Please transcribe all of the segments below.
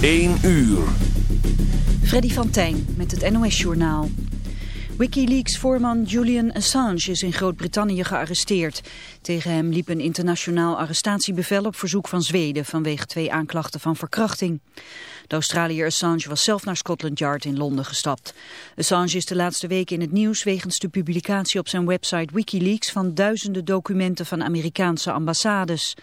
1 uur. Freddy van Tijn met het NOS-journaal. Wikileaks-voorman Julian Assange is in Groot-Brittannië gearresteerd. Tegen hem liep een internationaal arrestatiebevel op verzoek van Zweden... vanwege twee aanklachten van verkrachting. De Australiër Assange was zelf naar Scotland Yard in Londen gestapt. Assange is de laatste weken in het nieuws wegens de publicatie op zijn website Wikileaks van duizenden documenten van Amerikaanse ambassades.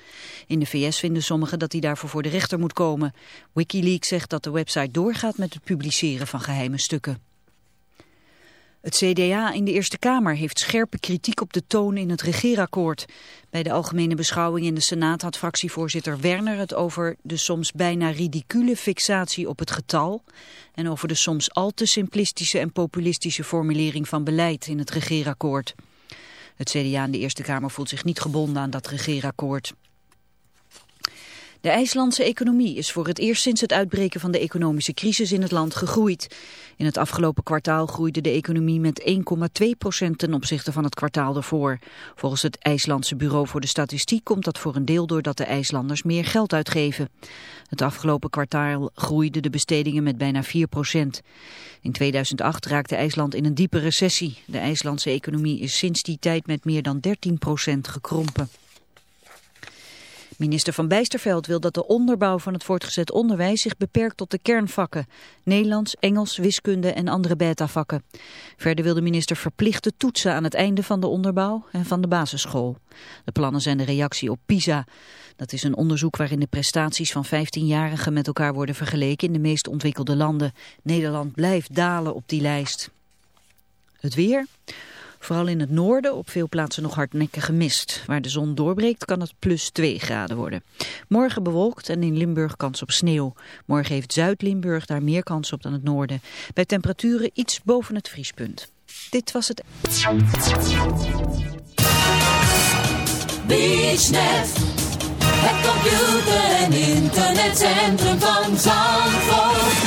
In de VS vinden sommigen dat hij daarvoor voor de rechter moet komen. Wikileaks zegt dat de website doorgaat met het publiceren van geheime stukken. Het CDA in de Eerste Kamer heeft scherpe kritiek op de toon in het regeerakkoord. Bij de algemene beschouwing in de Senaat had fractievoorzitter Werner het over de soms bijna ridicule fixatie op het getal en over de soms al te simplistische en populistische formulering van beleid in het regeerakkoord. Het CDA in de Eerste Kamer voelt zich niet gebonden aan dat regeerakkoord. De IJslandse economie is voor het eerst sinds het uitbreken van de economische crisis in het land gegroeid. In het afgelopen kwartaal groeide de economie met 1,2 procent ten opzichte van het kwartaal ervoor. Volgens het IJslandse Bureau voor de Statistiek komt dat voor een deel doordat de IJslanders meer geld uitgeven. Het afgelopen kwartaal groeiden de bestedingen met bijna 4 procent. In 2008 raakte IJsland in een diepe recessie. De IJslandse economie is sinds die tijd met meer dan 13 procent gekrompen. Minister Van Bijsterveld wil dat de onderbouw van het voortgezet onderwijs zich beperkt tot de kernvakken. Nederlands, Engels, wiskunde en andere beta-vakken. Verder wil de minister verplichte toetsen aan het einde van de onderbouw en van de basisschool. De plannen zijn de reactie op PISA. Dat is een onderzoek waarin de prestaties van 15-jarigen met elkaar worden vergeleken in de meest ontwikkelde landen. Nederland blijft dalen op die lijst. Het weer... Vooral in het noorden op veel plaatsen nog hardnekkige mist. Waar de zon doorbreekt kan het plus 2 graden worden. Morgen bewolkt en in Limburg kans op sneeuw. Morgen heeft Zuid-Limburg daar meer kans op dan het noorden. Bij temperaturen iets boven het vriespunt. Dit was het... Het computer- en internetcentrum van Zandvoort.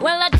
Well, I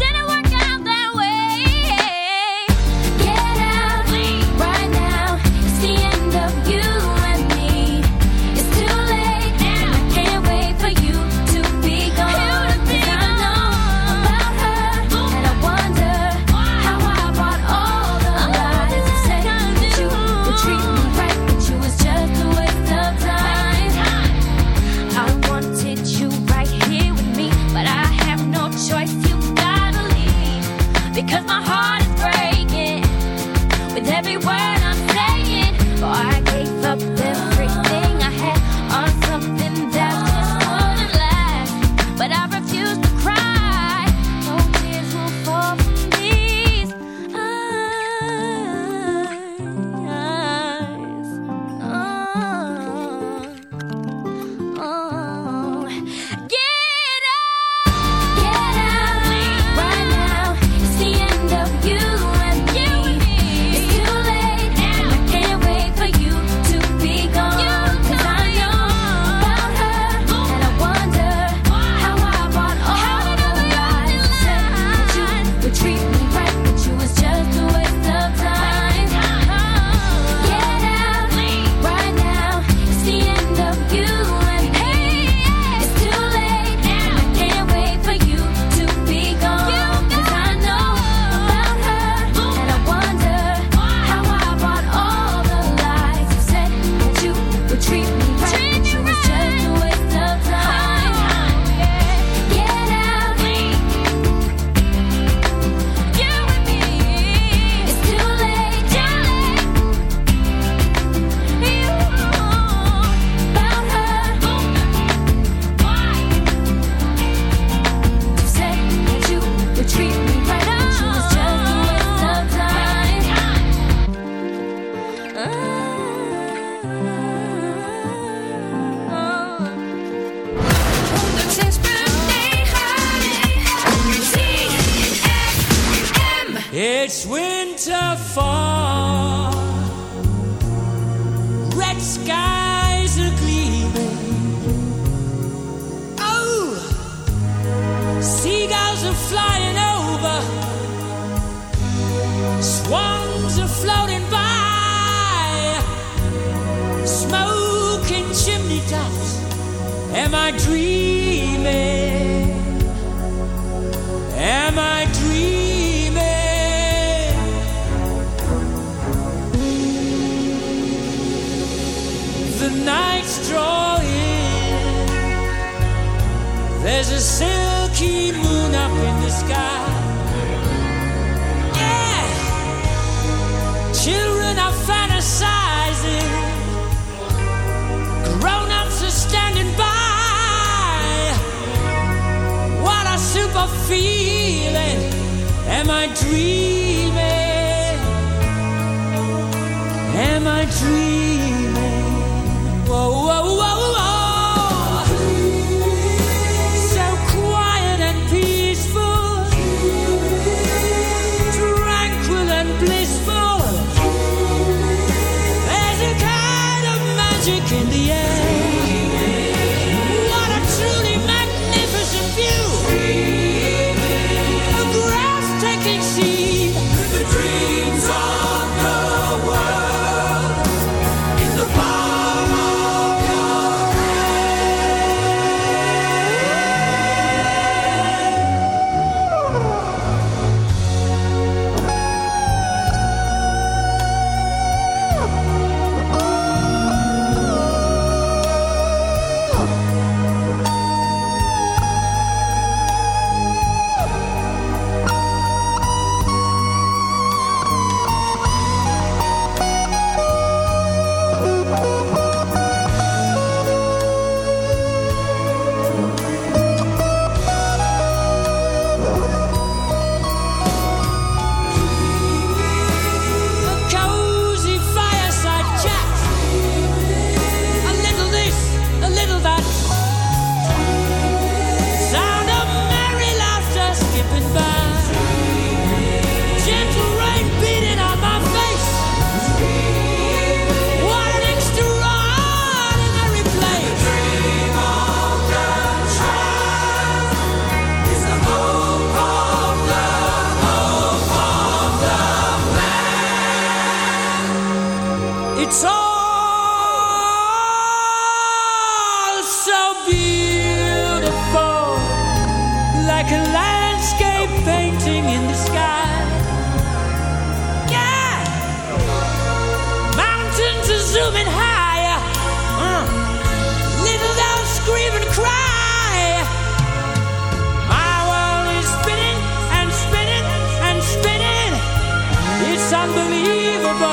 unbelievable.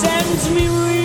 Sends me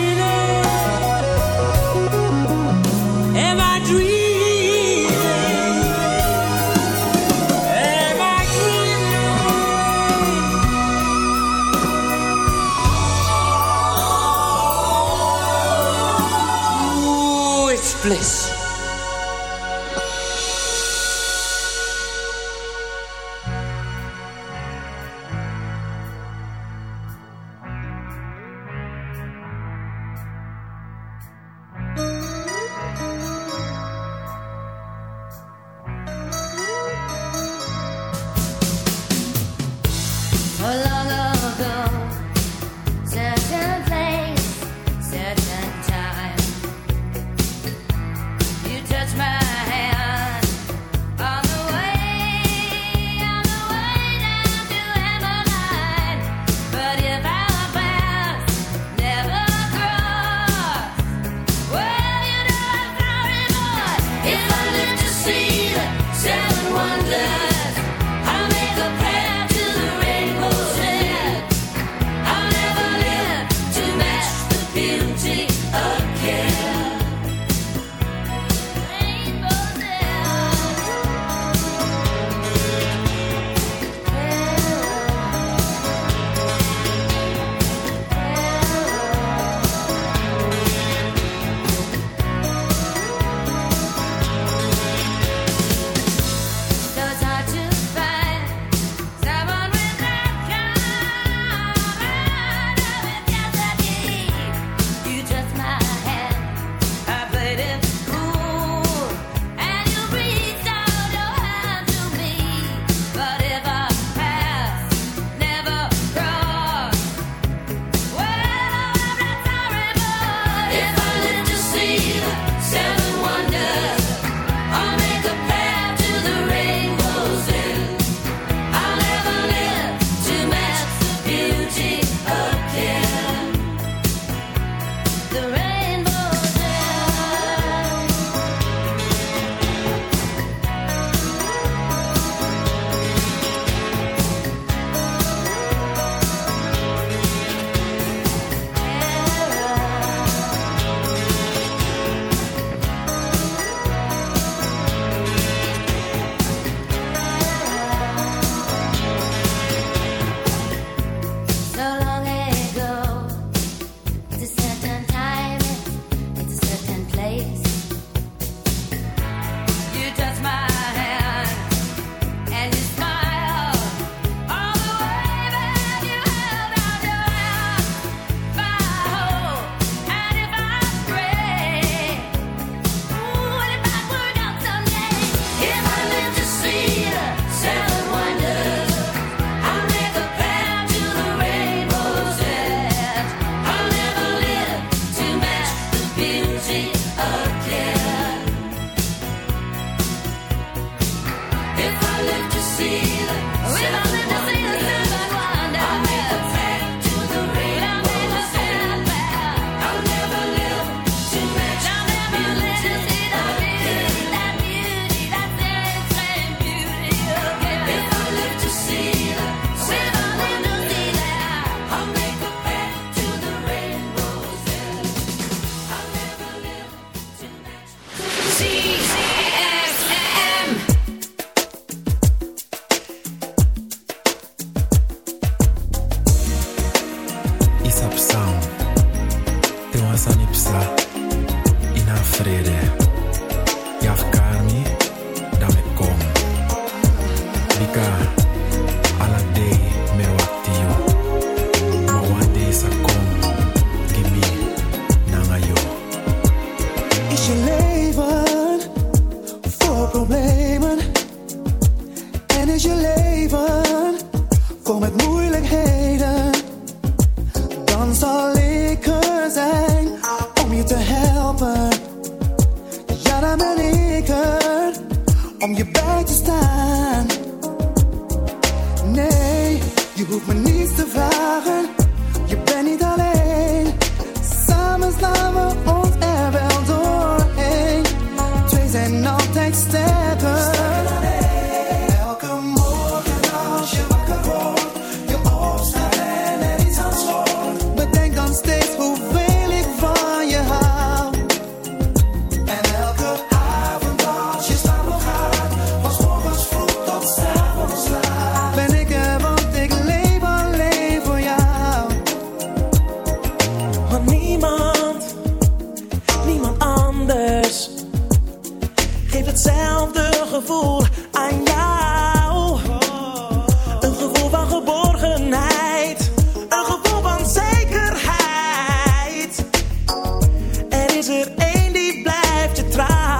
try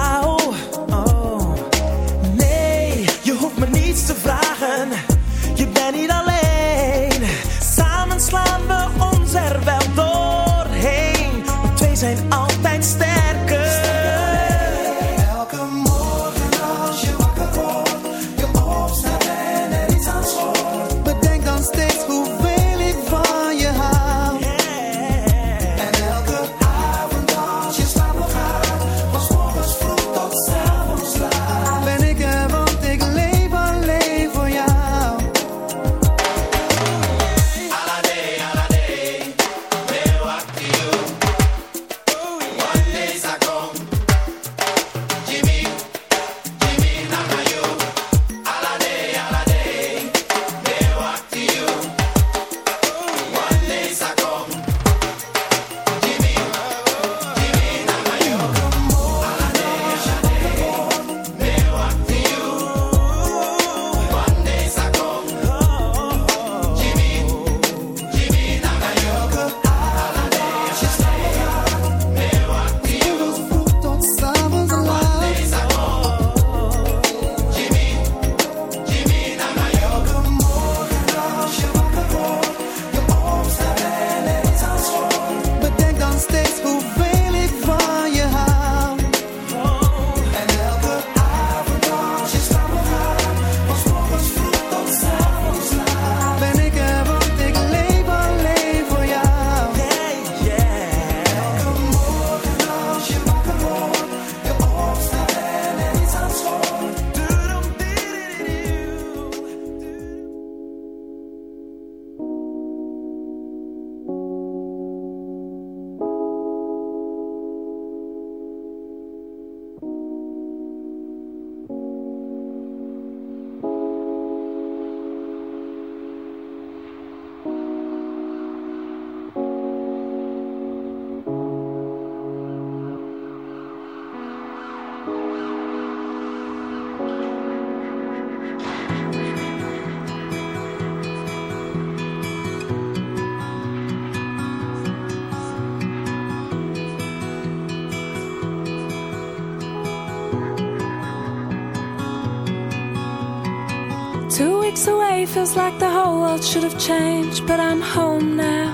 feels like the whole world should have changed, but I'm home now,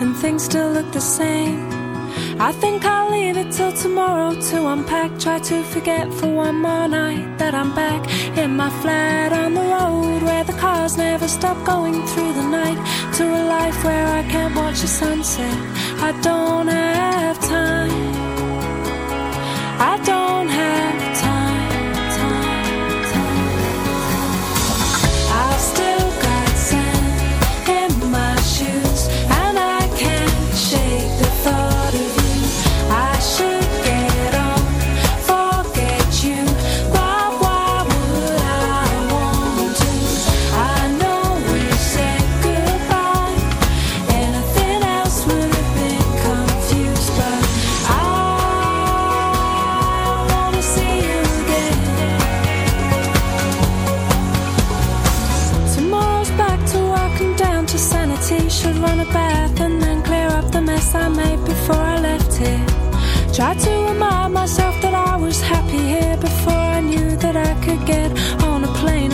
and things still look the same. I think I'll leave it till tomorrow to unpack. Try to forget for one more night that I'm back in my flat on the road where the cars never stop going through the night to a life where I can't watch the sunset. I don't have time. to remind myself that I was happy here before I knew that I could get on a plane.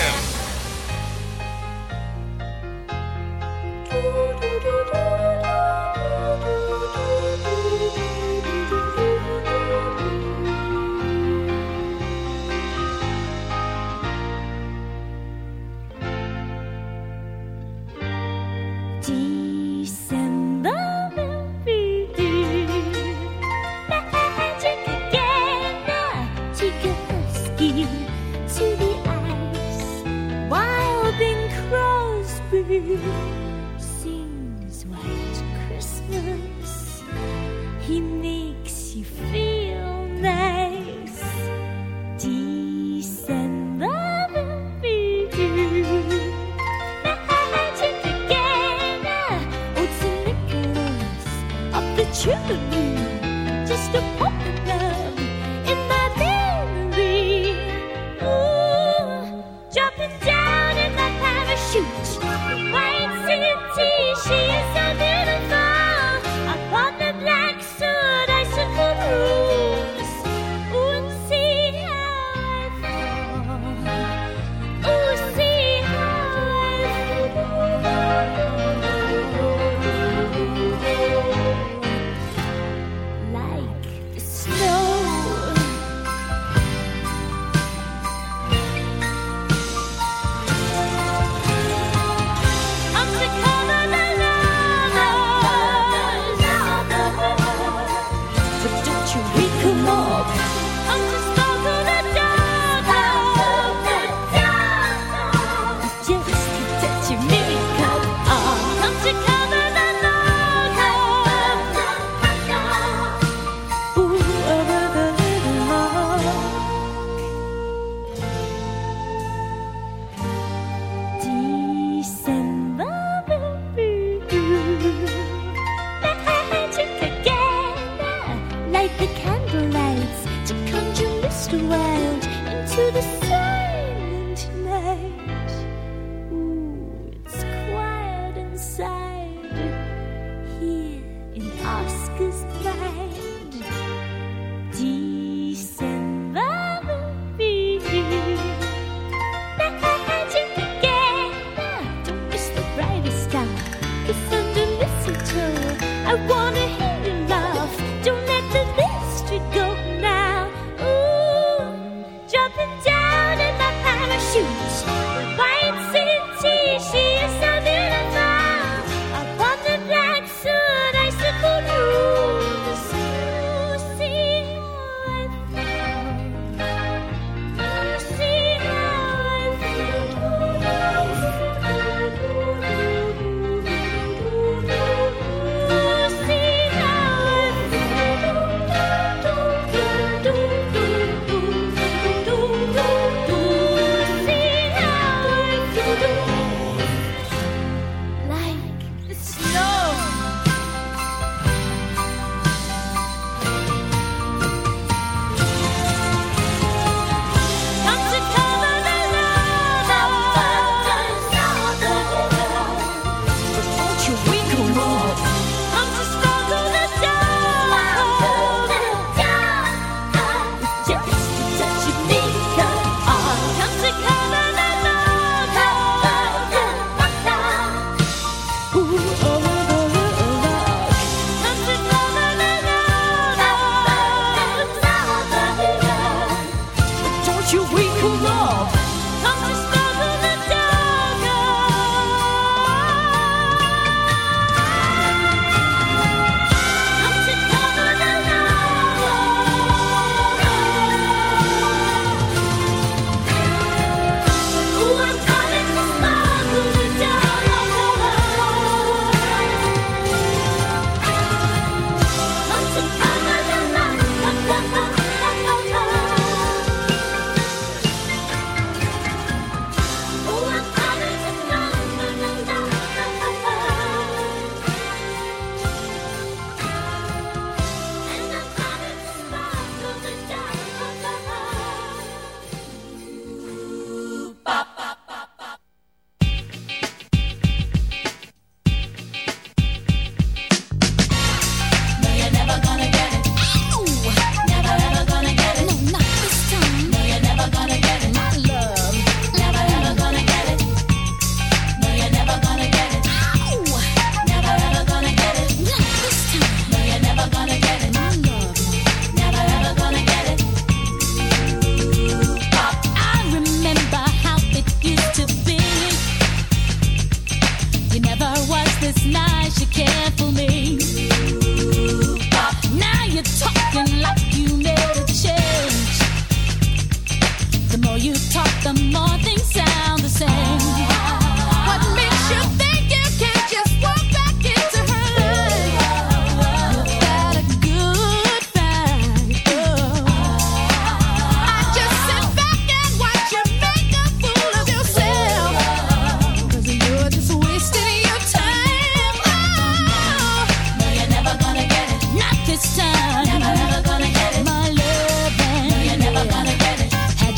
into the sun.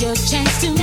your chance to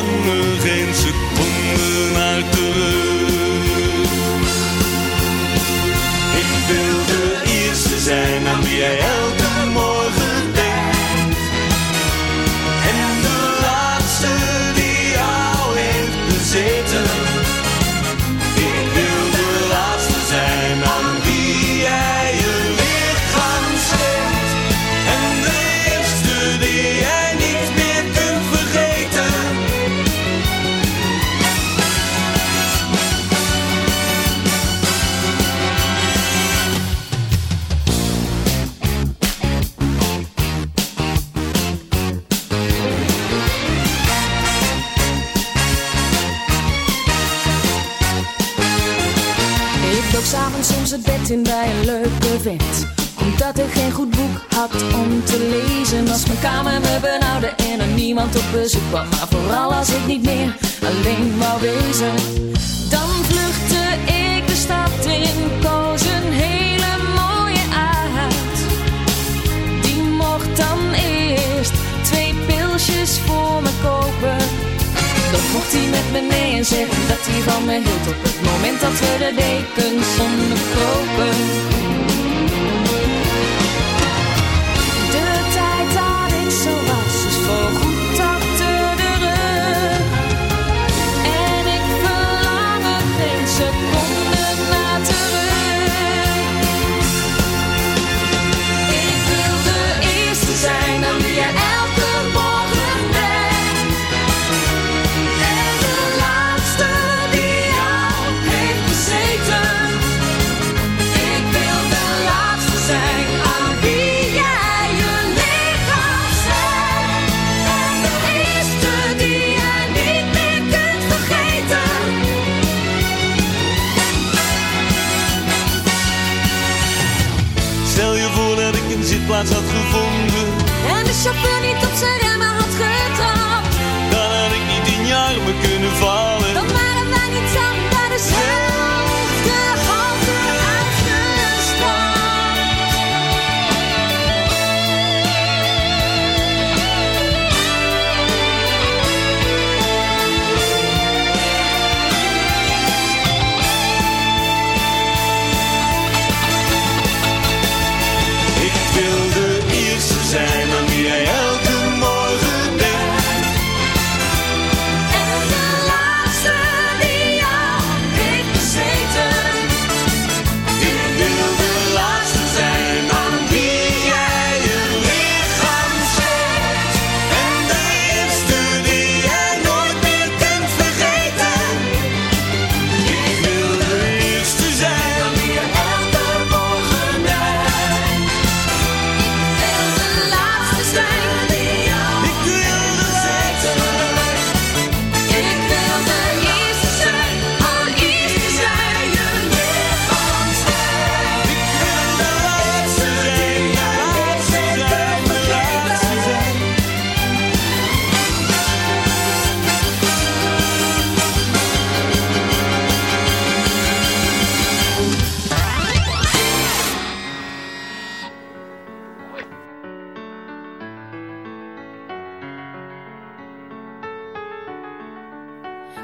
verlang er geen seconde